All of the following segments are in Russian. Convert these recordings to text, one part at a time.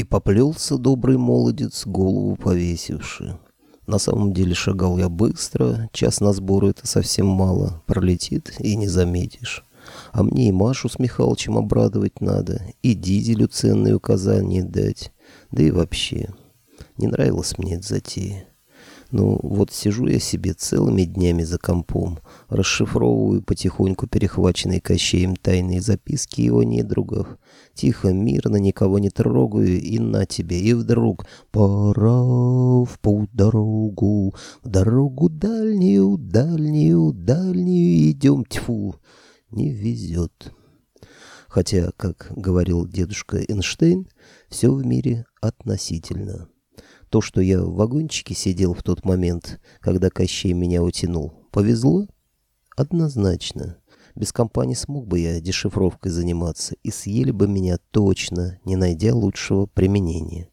И поплелся добрый молодец, голову повесивший. На самом деле шагал я быстро, час на сбору это совсем мало, пролетит и не заметишь. А мне и Машу с Михалычем обрадовать надо, и Дизелю ценные указания дать, да и вообще. Не нравилась мне эта затея. Ну, вот сижу я себе целыми днями за компом, расшифровываю потихоньку перехваченные Кощеем тайные записки его недругов. Тихо, мирно, никого не трогаю, и на тебе, и вдруг «Пора в путь дорогу, в дорогу дальнюю, дальнюю, дальнюю идем, тьфу!» Не везет. Хотя, как говорил дедушка Эйнштейн, все в мире относительно. То, что я в вагончике сидел в тот момент, когда Кощей меня утянул, повезло? Однозначно. Без компании смог бы я дешифровкой заниматься, и съели бы меня точно, не найдя лучшего применения.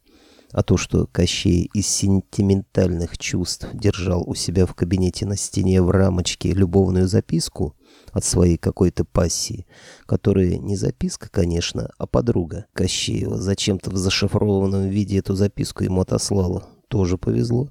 А то, что Кощей из сентиментальных чувств держал у себя в кабинете на стене в рамочке любовную записку от своей какой-то пассии, которая не записка, конечно, а подруга Кощеева зачем-то в зашифрованном виде эту записку ему отослала, тоже повезло.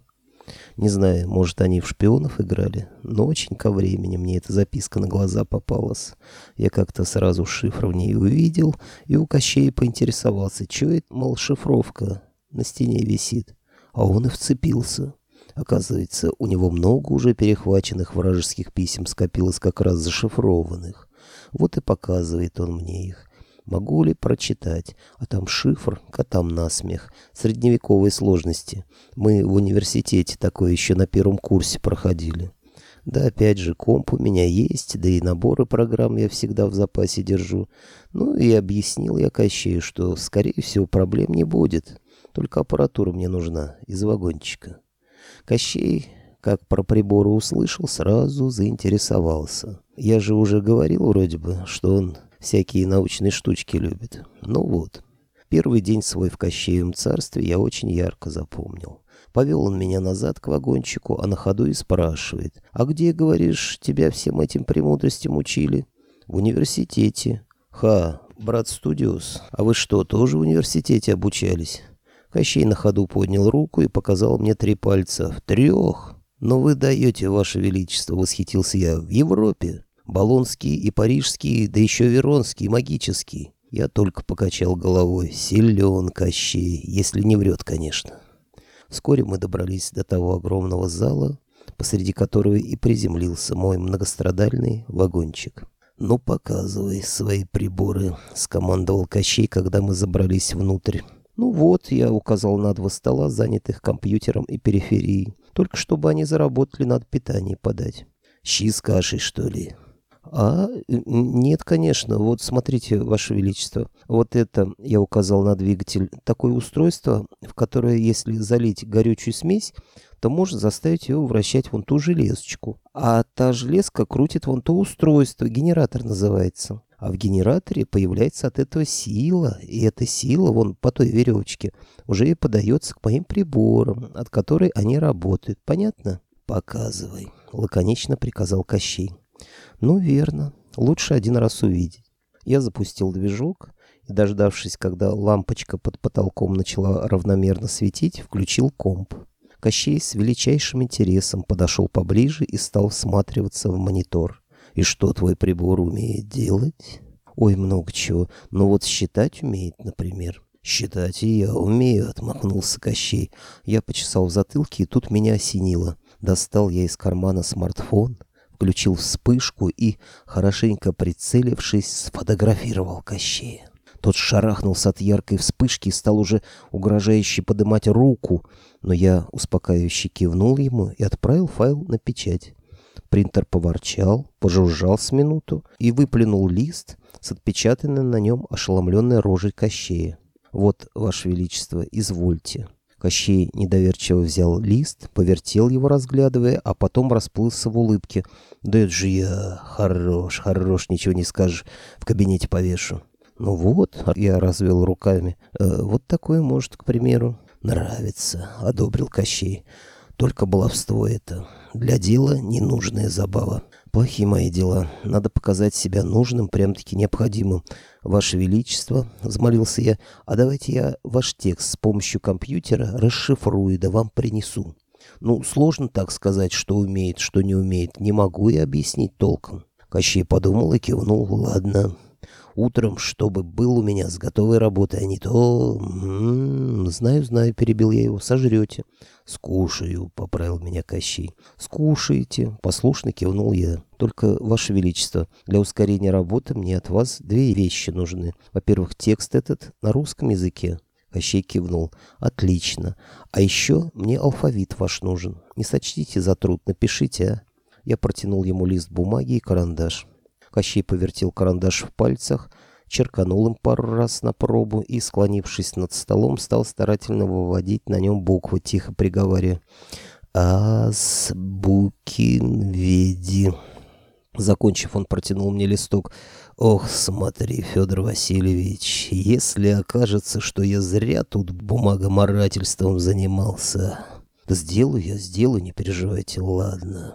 Не знаю, может, они в шпионов играли, но очень ко времени мне эта записка на глаза попалась. Я как-то сразу шифр в ней увидел и у Кощея поинтересовался, что это, мол, шифровка на стене висит. А он и вцепился. Оказывается, у него много уже перехваченных вражеских писем скопилось как раз зашифрованных. Вот и показывает он мне их. Могу ли прочитать? А там шифр, котам насмех, средневековой сложности. Мы в университете такое еще на первом курсе проходили. Да, опять же, комп у меня есть, да и наборы программ я всегда в запасе держу. Ну и объяснил я Кощею, что, скорее всего, проблем не будет. Только аппаратура мне нужна из вагончика. Кощей, как про приборы услышал, сразу заинтересовался. Я же уже говорил вроде бы, что он всякие научные штучки любит. Ну вот. Первый день свой в Кощеевом царстве я очень ярко запомнил. Повел он меня назад к вагончику, а на ходу и спрашивает. «А где, говоришь, тебя всем этим премудростям учили?» «В университете». «Ха, брат Студиус, а вы что, тоже в университете обучались?» Кощей на ходу поднял руку и показал мне три пальца. «В трех!» «Но вы даете, ваше величество», — восхитился я, — «в Европе». Болонский и парижский, да еще веронский, магический. Я только покачал головой. Силен Кощей, если не врет, конечно. Вскоре мы добрались до того огромного зала, посреди которого и приземлился мой многострадальный вагончик. «Ну, показывай свои приборы», — скомандовал Кощей, когда мы забрались внутрь. «Ну вот», — я указал на два стола, занятых компьютером и периферией. «Только чтобы они заработали, надо питание подать». «Щи с кашей, что ли?» А, нет, конечно. Вот смотрите, Ваше Величество. Вот это, я указал на двигатель, такое устройство, в которое, если залить горючую смесь, то можно заставить его вращать вон ту железочку. А та железка крутит вон то устройство, генератор называется. А в генераторе появляется от этого сила, и эта сила, вон по той веревочке, уже и подается к моим приборам, от которой они работают. Понятно? «Показывай», — лаконично приказал Кощей. Ну, верно. Лучше один раз увидеть. Я запустил движок и, дождавшись, когда лампочка под потолком начала равномерно светить, включил комп. Кощей с величайшим интересом подошел поближе и стал всматриваться в монитор. «И что твой прибор умеет делать?» «Ой, много чего. Ну вот считать умеет, например». «Считать и я умею», — отмахнулся Кощей. Я почесал в затылке, и тут меня осенило. Достал я из кармана смартфон включил вспышку и, хорошенько прицелившись, сфотографировал Кощея. Тот шарахнулся от яркой вспышки и стал уже угрожающе подымать руку, но я успокаивающе кивнул ему и отправил файл на печать. Принтер поворчал, пожужжал с минуту и выплюнул лист с отпечатанной на нем ошеломленной рожей Кощея. «Вот, Ваше Величество, извольте». Кощей недоверчиво взял лист, повертел его, разглядывая, а потом расплылся в улыбке. «Да это же я хорош, хорош, ничего не скажешь, в кабинете повешу». «Ну вот», — я развел руками, э, — «вот такое может, к примеру». «Нравится», — одобрил Кощей. Только баловство это. Для дела ненужная забава. Плохие мои дела. Надо показать себя нужным, прям-таки необходимым. Ваше Величество, взмолился я, а давайте я ваш текст с помощью компьютера расшифрую, да вам принесу. Ну, сложно так сказать, что умеет, что не умеет. Не могу я объяснить толком. Кощей подумал и кивнул. Ладно, утром, чтобы был у меня с готовой работой, а не то... М -м, знаю, знаю, перебил я его, сожрете. Скушаю, поправил меня Кощей. Скушаете, послушно кивнул я. Только, Ваше Величество, для ускорения работы мне от вас две вещи нужны. Во-первых, текст этот на русском языке. Кощей кивнул. «Отлично. А еще мне алфавит ваш нужен. Не сочтите за труд, напишите, а?» Я протянул ему лист бумаги и карандаш. Кощей повертел карандаш в пальцах, черканул им пару раз на пробу и, склонившись над столом, стал старательно выводить на нем буквы, тихо приговаривая «Азбукинведи». Закончив, он протянул мне листок. «Ох, смотри, Федор Васильевич, если окажется, что я зря тут бумагоморательством занимался...» «Сделаю я, сделаю, не переживайте, ладно».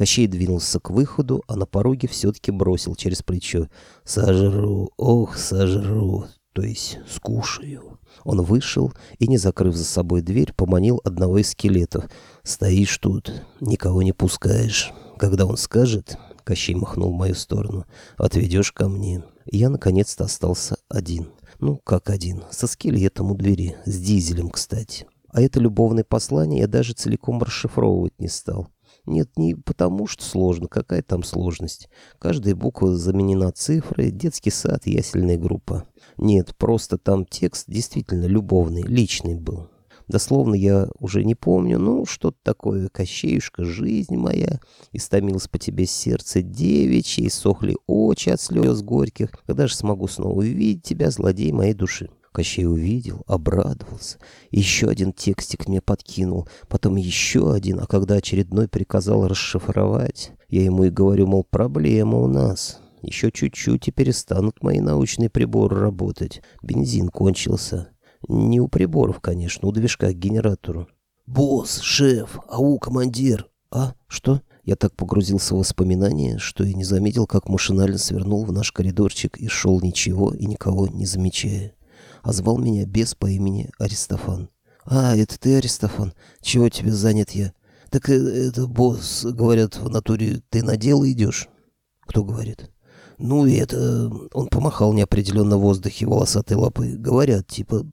Кощей двинулся к выходу, а на пороге все-таки бросил через плечо. «Сожру, ох, сожру, то есть скушаю». Он вышел и, не закрыв за собой дверь, поманил одного из скелетов. «Стоишь тут, никого не пускаешь. Когда он скажет...» Кощей махнул в мою сторону. «Отведешь ко мне». Я, наконец-то, остался один. Ну, как один. Со скелетом у двери. С дизелем, кстати. А это любовное послание я даже целиком расшифровывать не стал. Нет, не потому что сложно, какая там сложность. Каждая буква заменена цифрой, детский сад, ясельная группа. Нет, просто там текст действительно любовный, личный был. Дословно я уже не помню, ну, что-то такое, Кощеюшка, жизнь моя, истомилось по тебе сердце девичье, и сохли очи от слез горьких, когда же смогу снова увидеть тебя, злодей моей души. Кощей увидел, обрадовался. Еще один текстик мне подкинул, потом еще один, а когда очередной приказал расшифровать, я ему и говорю, мол, проблема у нас. Еще чуть-чуть и перестанут мои научные приборы работать. Бензин кончился. Не у приборов, конечно, у движка к генератору. «Босс, шеф, ау, командир!» «А, что?» Я так погрузился в воспоминания, что и не заметил, как машинально свернул в наш коридорчик и шел ничего и никого не замечая а звал меня без по имени Аристофан. «А, это ты, Аристофан? Чего тебе занят я?» «Так э, это, босс, говорят, в натуре ты на дело идешь?» «Кто говорит?» «Ну, и это...» Он помахал неопределенно в воздухе волосатой лапой. «Говорят, типа...»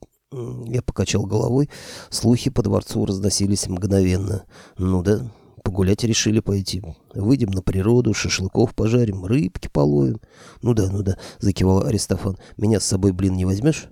Я покачал головой. Слухи по дворцу разносились мгновенно. «Ну да, погулять решили пойти. Выйдем на природу, шашлыков пожарим, рыбки половим». «Ну да, ну да», — закивал Аристофан. «Меня с собой, блин, не возьмешь?»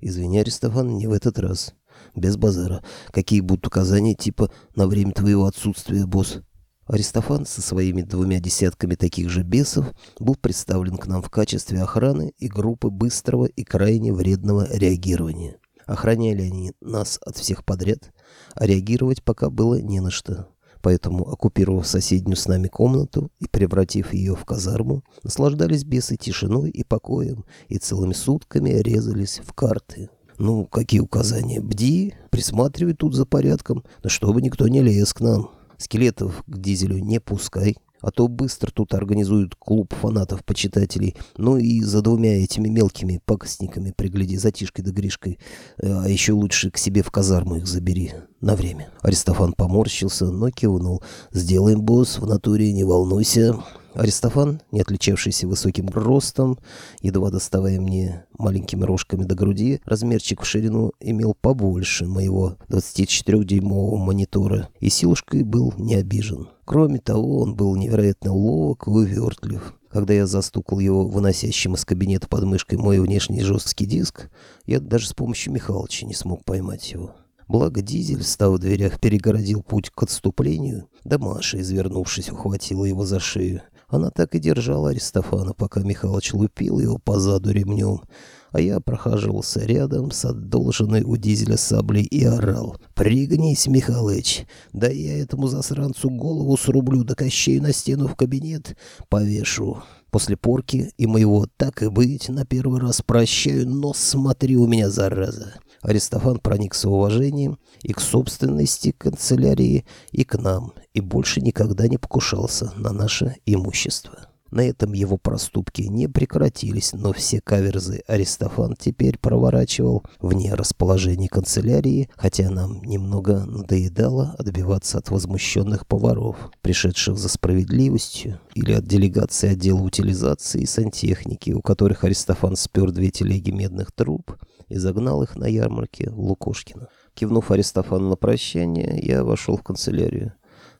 Извини, Аристофан, не в этот раз. Без базара. Какие будут указания типа «на время твоего отсутствия, босс»? Аристофан со своими двумя десятками таких же бесов был представлен к нам в качестве охраны и группы быстрого и крайне вредного реагирования. Охраняли они нас от всех подряд, а реагировать пока было не на что. Поэтому, оккупировав соседнюю с нами комнату и превратив ее в казарму, наслаждались бесы тишиной и покоем и целыми сутками резались в карты. Ну, какие указания? Бди, присматривай тут за порядком, да чтобы никто не лез к нам. Скелетов к дизелю не пускай, а то быстро тут организуют клуб фанатов-почитателей. Ну и за двумя этими мелкими пакостниками пригляди, за Тишкой да Гришкой. А еще лучше к себе в казарму их забери. На время. Аристофан поморщился, но кивнул. «Сделаем, босс, в натуре, не волнуйся». Аристофан, не отличавшийся высоким ростом, едва доставая мне маленькими рожками до груди, размерчик в ширину имел побольше моего 24-дюймового монитора, и силушкой был не обижен. Кроме того, он был невероятно ловок и увертлив. Когда я застукал его выносящим из кабинета под мышкой мой внешний жесткий диск, я даже с помощью Михалыча не смог поймать его. Благо дизель, став в дверях, перегородил путь к отступлению, да Маша, извернувшись, ухватила его за шею. Она так и держала Аристофана, пока Михалыч лупил его по заду ремнем, а я прохаживался рядом с отдолженной у дизеля саблей и орал. «Пригнись, Михалыч! Да я этому засранцу голову срублю, да кощею на стену в кабинет повешу!» После порки и моего «так и быть» на первый раз прощаю, но смотри у меня, зараза. Аристофан проникся уважением и к собственности канцелярии, и к нам, и больше никогда не покушался на наше имущество. На этом его проступки не прекратились, но все каверзы Аристофан теперь проворачивал вне расположения канцелярии, хотя нам немного надоедало отбиваться от возмущенных поваров, пришедших за справедливостью, или от делегации отдела утилизации и сантехники, у которых Аристофан спер две телеги медных труб и загнал их на ярмарке в Лукошкино. Кивнув Аристофану на прощание, я вошел в канцелярию.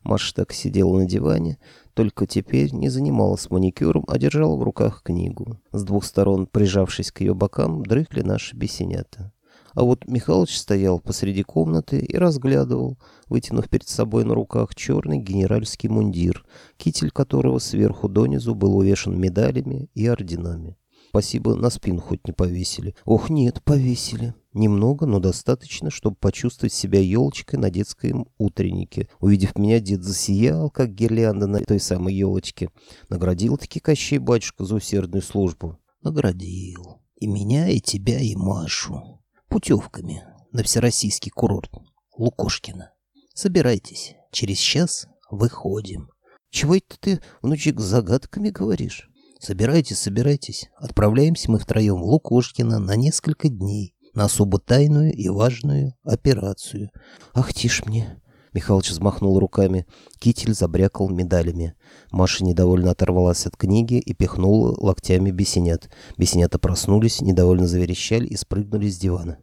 Маша так сидела на диване, только теперь не занималась маникюром, а держала в руках книгу. С двух сторон, прижавшись к ее бокам, дрыхли наши бесенята. А вот Михалыч стоял посреди комнаты и разглядывал, вытянув перед собой на руках черный генеральский мундир, китель которого сверху донизу был увешан медалями и орденами. Спасибо, на спину хоть не повесили. Ох, нет, повесили. Немного, но достаточно, чтобы почувствовать себя елочкой на детском утреннике. Увидев меня, дед засиял, как гирлянда на той самой елочке. Наградил-таки Кощей батюшка за усердную службу. Наградил. И меня, и тебя, и Машу. Путевками на всероссийский курорт Лукошкина. Собирайтесь, через час выходим. Чего это ты, внучек, загадками говоришь? Собирайтесь, собирайтесь. Отправляемся мы втроем в Лукошкино на несколько дней на особо тайную и важную операцию. Ах, тишь мне. Михалыч взмахнул руками. Китель забрякал медалями. Маша недовольно оторвалась от книги и пихнула локтями бесенят. Бесенята проснулись, недовольно заверещали и спрыгнули с дивана.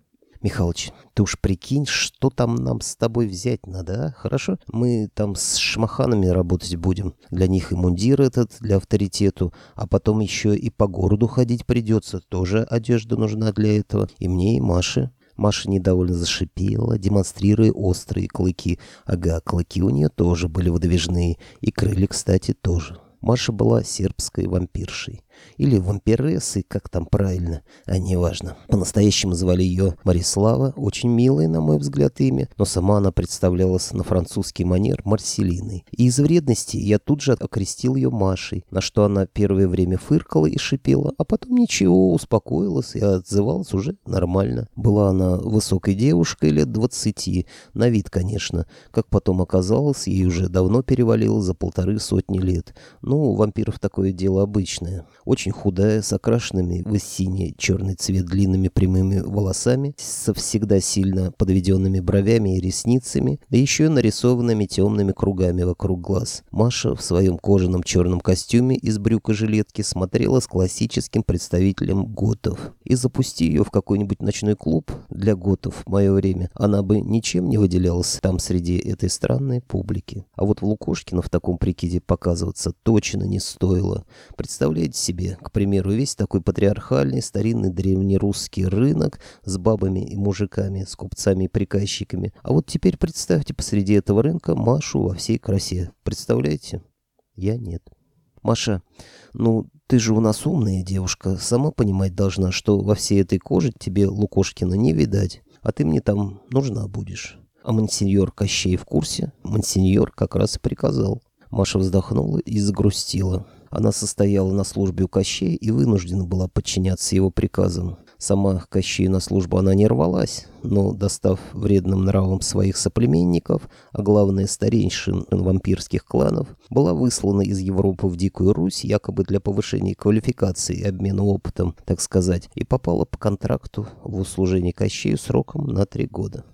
Михалыч, ты уж прикинь, что там нам с тобой взять надо, а? Хорошо? Мы там с шмаханами работать будем. Для них и мундир этот, для авторитету. А потом еще и по городу ходить придется. Тоже одежда нужна для этого. И мне, и Маше. Маша недовольно зашипела, демонстрируя острые клыки. Ага, клыки у нее тоже были выдвижные. И крылья, кстати, тоже. Маша была сербской вампиршей. Или вампирессой, как там правильно, а неважно. По-настоящему звали ее Марислава, очень милое, на мой взгляд, имя, но сама она представлялась на французский манер Марселиной. И из вредности я тут же окрестил ее Машей, на что она первое время фыркала и шипела, а потом ничего, успокоилась и отзывалась уже нормально. Была она высокой девушкой лет двадцати, на вид, конечно. Как потом оказалось, ей уже давно перевалило за полторы сотни лет. Ну, у вампиров такое дело обычное. Очень худая, с окрашенными в синий черный цвет длинными прямыми волосами, со всегда сильно подведенными бровями и ресницами, да еще и нарисованными темными кругами вокруг глаз. Маша в своем кожаном черном костюме из брюк и жилетки смотрела с классическим представителем готов. И запусти ее в какой-нибудь ночной клуб для готов в мое время, она бы ничем не выделялась там среди этой странной публики. А вот в Лукошкино в таком прикиде показываться точно не стоило. Представляете себе, себе, к примеру, весь такой патриархальный, старинный древнерусский рынок с бабами и мужиками, с купцами и приказчиками. А вот теперь представьте посреди этого рынка Машу во всей красе. Представляете? Я нет. Маша, ну ты же у нас умная девушка, сама понимать должна, что во всей этой коже тебе Лукошкина не видать, а ты мне там нужна будешь. А мансиньор Кощей в курсе? Мансиньор как раз и приказал. Маша вздохнула и загрустила. Она состояла на службе у Кощея и вынуждена была подчиняться его приказам. Сама Кощею на службу она не рвалась, но, достав вредным нравом своих соплеменников, а главное старейшин вампирских кланов, была выслана из Европы в Дикую Русь якобы для повышения квалификации и обмена опытом, так сказать, и попала по контракту в услужение Кощею сроком на три года.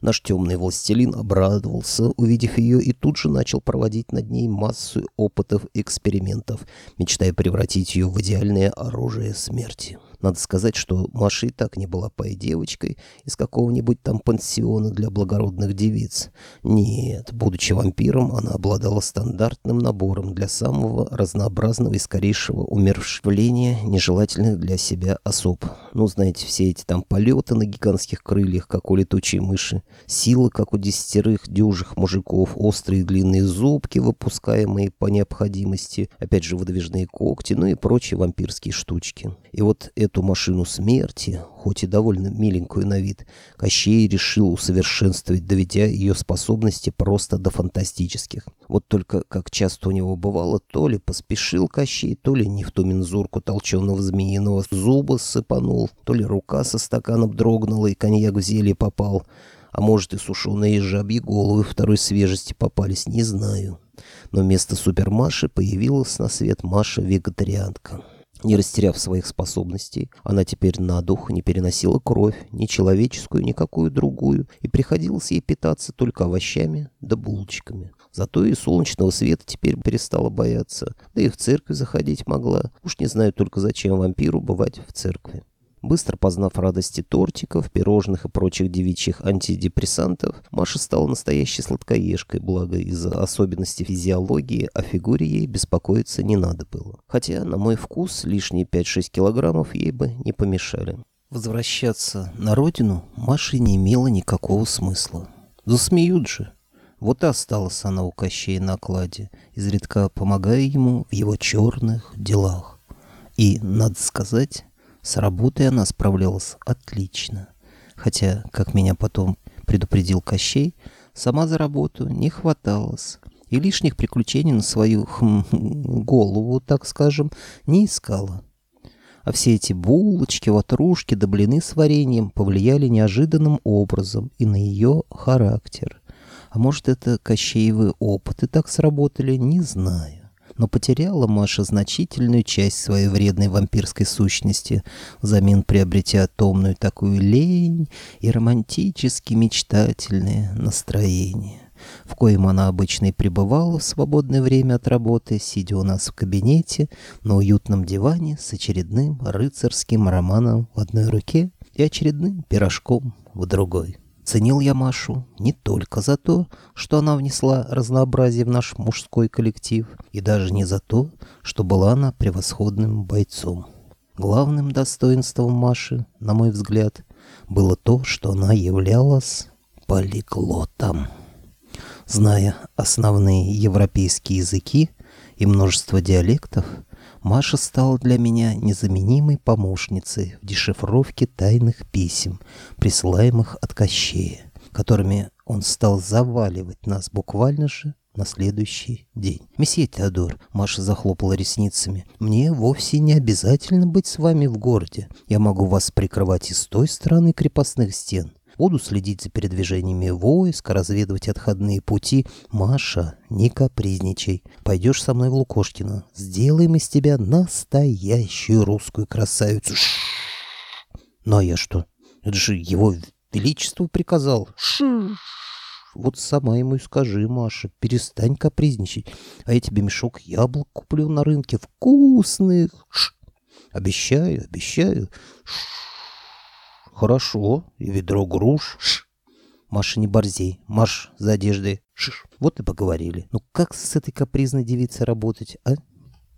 Наш темный властелин обрадовался, увидев ее, и тут же начал проводить над ней массу опытов и экспериментов, мечтая превратить ее в идеальное оружие смерти. Надо сказать, что Маша и так не была пой девочкой из какого-нибудь там пансиона для благородных девиц. Нет, будучи вампиром, она обладала стандартным набором для самого разнообразного и скорейшего умерщвления нежелательных для себя особ. Ну, знаете, все эти там полеты на гигантских крыльях, как у летучей мыши, силы, как у десятерых дюжих мужиков, острые длинные зубки, выпускаемые по необходимости, опять же, выдвижные когти, ну и прочие вампирские штучки. И вот эту машину смерти, хоть и довольно миленькую на вид, Кощей решил усовершенствовать, доведя ее способности просто до фантастических. Вот только, как часто у него бывало, то ли поспешил Кощей, то ли не в ту мензурку толченого змеиного зуба сыпанул, то ли рука со стаканом дрогнула и коньяк в зелье попал, а может и сушеные жабьи головы второй свежести попались, не знаю. Но вместо супермаши появилась на свет Маша-вегетарианка. Не растеряв своих способностей, она теперь на дух не переносила кровь, ни человеческую, ни какую другую, и приходилось ей питаться только овощами да булочками. Зато и солнечного света теперь перестала бояться, да и в церковь заходить могла. Уж не знаю только зачем вампиру бывать в церкви. Быстро познав радости тортиков, пирожных и прочих девичьих антидепрессантов, Маша стала настоящей сладкоежкой, благо из-за особенностей физиологии о фигуре ей беспокоиться не надо было. Хотя, на мой вкус, лишние 5-6 килограммов ей бы не помешали. Возвращаться на родину Маше не имело никакого смысла. Засмеют же. Вот и осталась она у Кощея на кладе, изредка помогая ему в его черных делах. И, надо сказать, с работой она справлялась отлично. Хотя, как меня потом предупредил Кощей, сама за работу не хваталась. И лишних приключений на свою хм, голову, так скажем, не искала. А все эти булочки, ватрушки да блины с вареньем повлияли неожиданным образом и на ее характер. А может, это Кощеевы опыты так сработали, не знаю но потеряла Маша значительную часть своей вредной вампирской сущности, взамен приобретя томную такую лень и романтически мечтательное настроение в коем она обычно и пребывала в свободное время от работы, сидя у нас в кабинете на уютном диване с очередным рыцарским романом в одной руке и очередным пирожком в другой. Ценил я Машу не только за то, что она внесла разнообразие в наш мужской коллектив, и даже не за то, что была она превосходным бойцом. Главным достоинством Маши, на мой взгляд, было то, что она являлась полиглотом. Зная основные европейские языки и множество диалектов, Маша стала для меня незаменимой помощницей в дешифровке тайных писем, присылаемых от Кощея, которыми он стал заваливать нас буквально же на следующий день. «Месье Теодор», — Маша захлопала ресницами, — «мне вовсе не обязательно быть с вами в городе. Я могу вас прикрывать и с той стороны крепостных стен. Буду следить за передвижениями войск, разведывать отходные пути. Маша, не капризничай. Пойдешь со мной в Лукошкино. Сделаем из тебя настоящую русскую красавицу. Ну а я что? Это же его величество приказал. Ш вот сама ему и скажи, Маша, перестань капризничать. А я тебе мешок яблок куплю на рынке. Вкусных. Ш Обещаю, обещаю. Ш Хорошо, и ведро груш. Ш. Маша, не борзей. Марш за одеждой. Шиш. Вот и поговорили. Ну как с этой капризной девицей работать, а?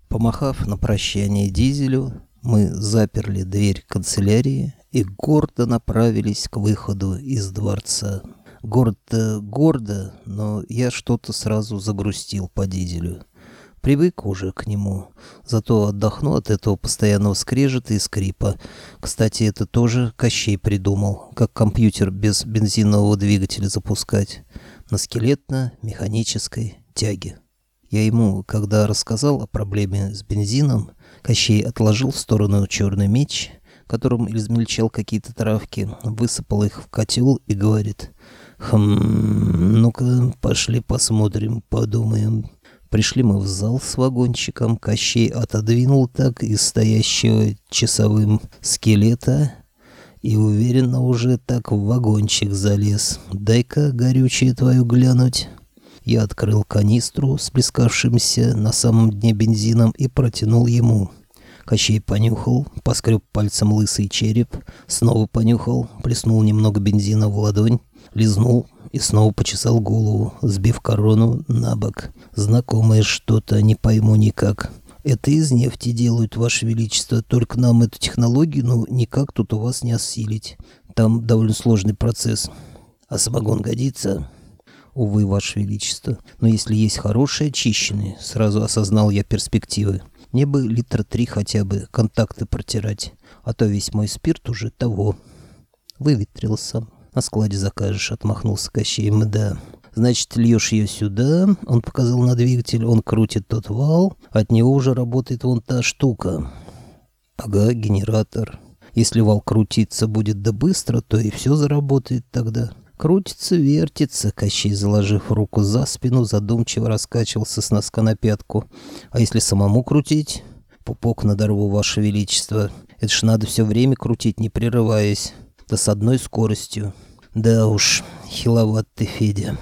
Помахав на прощание дизелю, мы заперли дверь канцелярии и гордо направились к выходу из дворца. Гордо, гордо, но я что-то сразу загрустил по дизелю. Привык уже к нему. Зато отдохну от этого постоянного скрежета и скрипа. Кстати, это тоже Кощей придумал, как компьютер без бензинового двигателя запускать. На скелетно-механической тяге. Я ему, когда рассказал о проблеме с бензином, Кощей отложил в сторону черный меч, которым измельчал какие-то травки, высыпал их в котел и говорит «Хм, ну-ка, пошли посмотрим, подумаем». Пришли мы в зал с вагончиком. Кощей отодвинул так из стоящего часовым скелета и уверенно уже так в вагончик залез. «Дай-ка горючее твою глянуть». Я открыл канистру с плескавшимся на самом дне бензином и протянул ему. Кощей понюхал, поскреб пальцем лысый череп, снова понюхал, плеснул немного бензина в ладонь, лизнул и снова почесал голову, сбив корону на бок. Знакомое что-то, не пойму никак. Это из нефти делают, Ваше Величество, только нам эту технологию, ну, никак тут у вас не осилить. Там довольно сложный процесс. А самогон годится? Увы, Ваше Величество. Но если есть хорошие, очищенные, сразу осознал я перспективы. Мне бы литра три хотя бы контакты протирать, а то весь мой спирт уже того. Выветрился. На складе закажешь, отмахнулся Кощей. Да. Значит, льешь ее сюда, он показал на двигатель, он крутит тот вал, от него уже работает вон та штука. Ага, генератор. Если вал крутиться будет да быстро, то и все заработает тогда. Крутится, вертится, Кощей, заложив руку за спину, задумчиво раскачивался с носка на пятку. А если самому крутить? Пупок надорву, Ваше Величество. Это ж надо все время крутить, не прерываясь. Да с одной скоростью. Да уж, хиловат ты, Федя.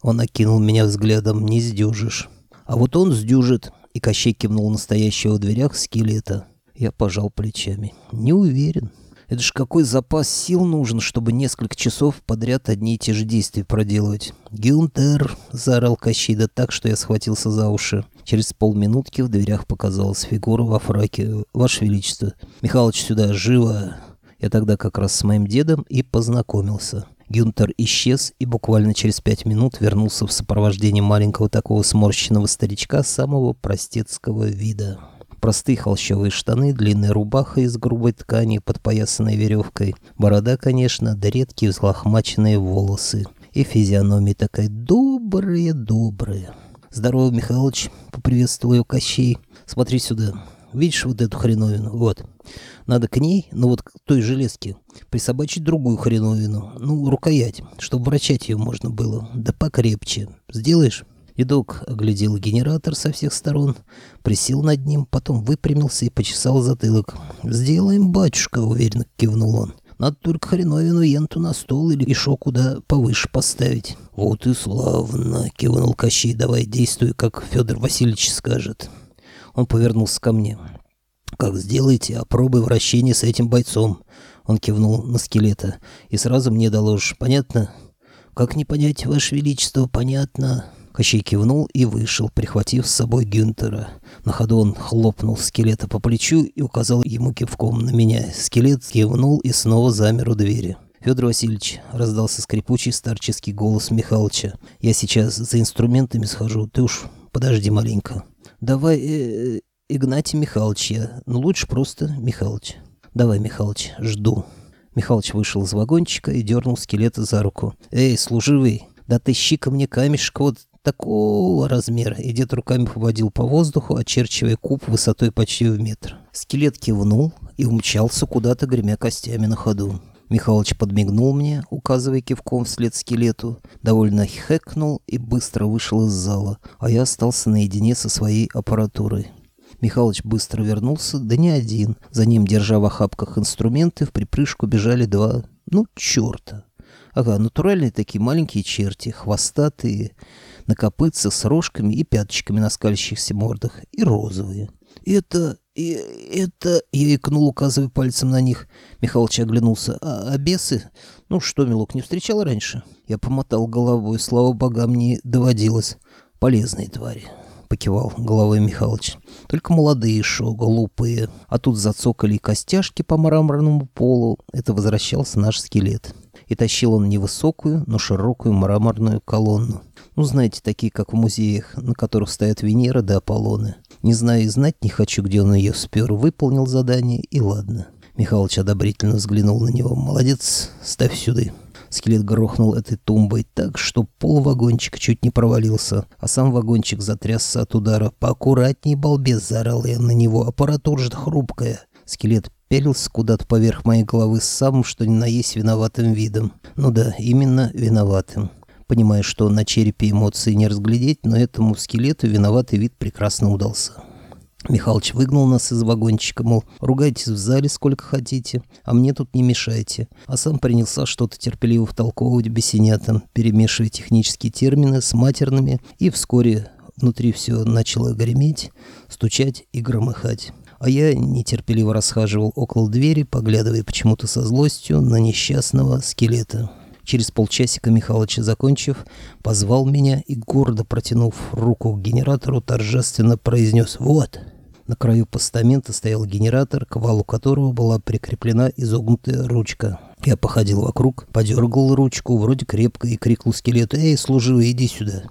Он окинул меня взглядом, не сдюжишь. А вот он сдюжит, и Кощей кивнул настоящего в дверях скелета. Я пожал плечами. Не уверен. Это ж какой запас сил нужен, чтобы несколько часов подряд одни и те же действия проделывать. «Гюнтер!» — заорал Кощей, да так, что я схватился за уши. Через полминутки в дверях показалась фигура во фраке. «Ваше Величество! Михалыч, сюда! Живо!» Я тогда как раз с моим дедом и познакомился. Гюнтер исчез и буквально через пять минут вернулся в сопровождении маленького такого сморщенного старичка самого простецкого вида. Простые холщовые штаны, длинная рубаха из грубой ткани, подпоясанной веревкой. Борода, конечно, да редкие взлохмаченные волосы. И физиономия такая добрая-добрая. «Здорово, Михалыч!» — поприветствовал ее Кощей. «Смотри сюда. Видишь вот эту хреновину? Вот. Надо к ней, ну вот к той железке, присобачить другую хреновину. Ну, рукоять, чтобы вращать ее можно было. Да покрепче. Сделаешь?» Дедок оглядел генератор со всех сторон, присел над ним, потом выпрямился и почесал затылок. «Сделаем, батюшка», — уверенно кивнул он. «Надо только хреновину енту на стол или еще куда повыше поставить». «Вот и славно», — кивнул Кощей. «Давай действуй, как Федор Васильевич скажет». Он повернулся ко мне. «Как сделаете, опробуй вращение с этим бойцом». Он кивнул на скелета. «И сразу мне доложишь. Понятно?» «Как не понять, Ваше Величество, понятно». Кощей кивнул и вышел, прихватив с собой Гюнтера. На ходу он хлопнул скелета по плечу и указал ему кивком на меня. Скелет кивнул и снова замер у двери. «Федор Васильевич», — раздался скрипучий старческий голос Михалыча, — «я сейчас за инструментами схожу, ты уж подожди маленько». «Давай, э, Игнатий Михайлович я, ну лучше просто Михалыч». «Давай, Михалыч, жду». Михалыч вышел из вагончика и дернул скелета за руку. «Эй, служивый, да ты щи-ка мне камешек вот такого размера, и дед руками поводил по воздуху, очерчивая куб высотой почти в метр. Скелет кивнул и умчался куда-то, гремя костями на ходу. Михалыч подмигнул мне, указывая кивком вслед скелету, довольно хэкнул и быстро вышел из зала, а я остался наедине со своей аппаратурой. Михалыч быстро вернулся, да не один. За ним, держа в охапках инструменты, в припрыжку бежали два... ну, черта. Ага, натуральные такие маленькие черти, хвостатые, на копытцах с рожками и пяточками на скалящихся мордах, и розовые. «Это... и это...» — я икнул, указывая пальцем на них. Михалыч оглянулся. «А, а бесы? Ну что, Милок, не встречал раньше?» Я помотал головой, слава богам, не доводилось. «Полезные твари» покивал головой Михалыч. Только молодые шо, глупые. А тут зацокали костяшки по мраморному полу. Это возвращался наш скелет. И тащил он невысокую, но широкую мраморную колонну. Ну, знаете, такие, как в музеях, на которых стоят Венера да Аполлоны. Не знаю и знать не хочу, где он ее спер. Выполнил задание, и ладно. Михалыч одобрительно взглянул на него. «Молодец, ставь сюда». Скелет грохнул этой тумбой так, что пол вагончика чуть не провалился, а сам вагончик затрясся от удара. «Поаккуратней, балбес!» — заорал я на него. «Аппаратура же хрупкая!» Скелет пялился куда-то поверх моей головы с самым, что ни на есть, виноватым видом. Ну да, именно виноватым понимая, что на черепе эмоции не разглядеть, но этому скелету виноватый вид прекрасно удался. Михалыч выгнал нас из вагончика, мол, ругайтесь в зале сколько хотите, а мне тут не мешайте. А сам принялся что-то терпеливо втолковывать бесенятам, перемешивая технические термины с матерными, и вскоре внутри все начало греметь, стучать и громыхать. А я нетерпеливо расхаживал около двери, поглядывая почему-то со злостью на несчастного скелета. Через полчасика Михалыч, закончив, позвал меня и, гордо протянув руку к генератору, торжественно произнес «Вот!». На краю постамента стоял генератор, к валу которого была прикреплена изогнутая ручка. Я походил вокруг, подергал ручку, вроде крепко, и крикнул скелету «Эй, служивый, иди сюда!».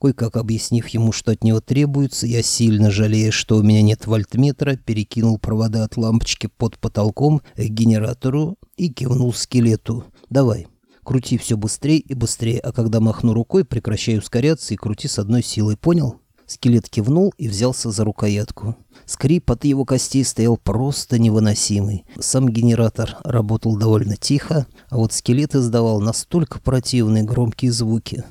Кое-как объяснив ему, что от него требуется, я сильно жалея, что у меня нет вольтметра, перекинул провода от лампочки под потолком к генератору и кивнул скелету. «Давай, крути все быстрее и быстрее, а когда махну рукой, прекращай ускоряться и крути с одной силой, понял?» Скелет кивнул и взялся за рукоятку. Скрип от его костей стоял просто невыносимый. Сам генератор работал довольно тихо, а вот скелет издавал настолько противные громкие звуки,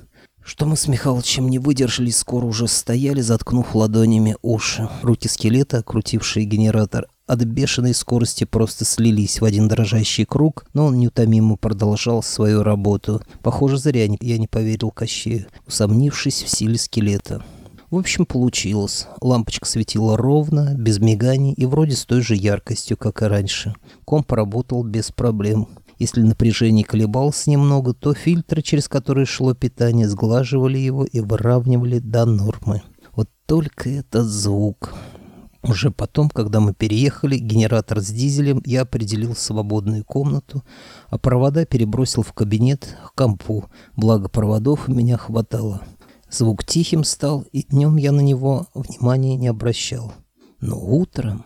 что мы с Михалычем не выдержали, скоро уже стояли, заткнув ладонями уши. Руки скелета, крутившие генератор, от бешеной скорости просто слились в один дрожащий круг, но он неутомимо продолжал свою работу. Похоже, зря я не поверил Кощею, усомнившись в силе скелета. В общем, получилось. Лампочка светила ровно, без миганий и вроде с той же яркостью, как и раньше. Комп работал без проблем. Если напряжение колебалось немного, то фильтры, через которые шло питание, сглаживали его и выравнивали до нормы. Вот только этот звук. Уже потом, когда мы переехали, генератор с дизелем я определил свободную комнату, а провода перебросил в кабинет к компу, благо проводов у меня хватало. Звук тихим стал, и днем я на него внимания не обращал. Но утром...